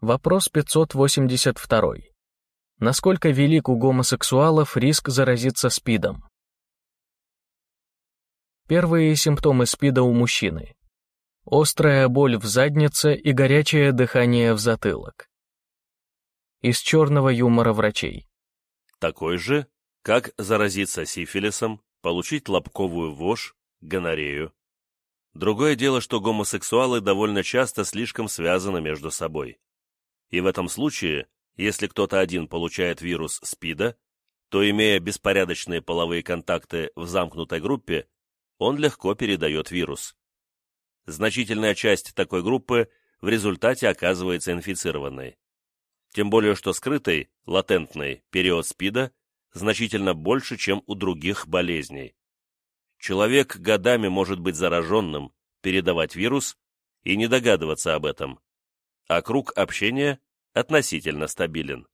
Вопрос 582. Насколько велик у гомосексуалов риск заразиться СПИДом? Первые симптомы СПИДа у мужчины. Острая боль в заднице и горячее дыхание в затылок. Из черного юмора врачей. Такой же, как заразиться сифилисом, получить лобковую вошь, гонорею. Другое дело, что гомосексуалы довольно часто слишком связаны между собой. И в этом случае, если кто-то один получает вирус СПИДа, то, имея беспорядочные половые контакты в замкнутой группе, он легко передает вирус. Значительная часть такой группы в результате оказывается инфицированной. Тем более, что скрытый, латентный период СПИДа значительно больше, чем у других болезней. Человек годами может быть зараженным, передавать вирус и не догадываться об этом, а круг общения относительно стабилен.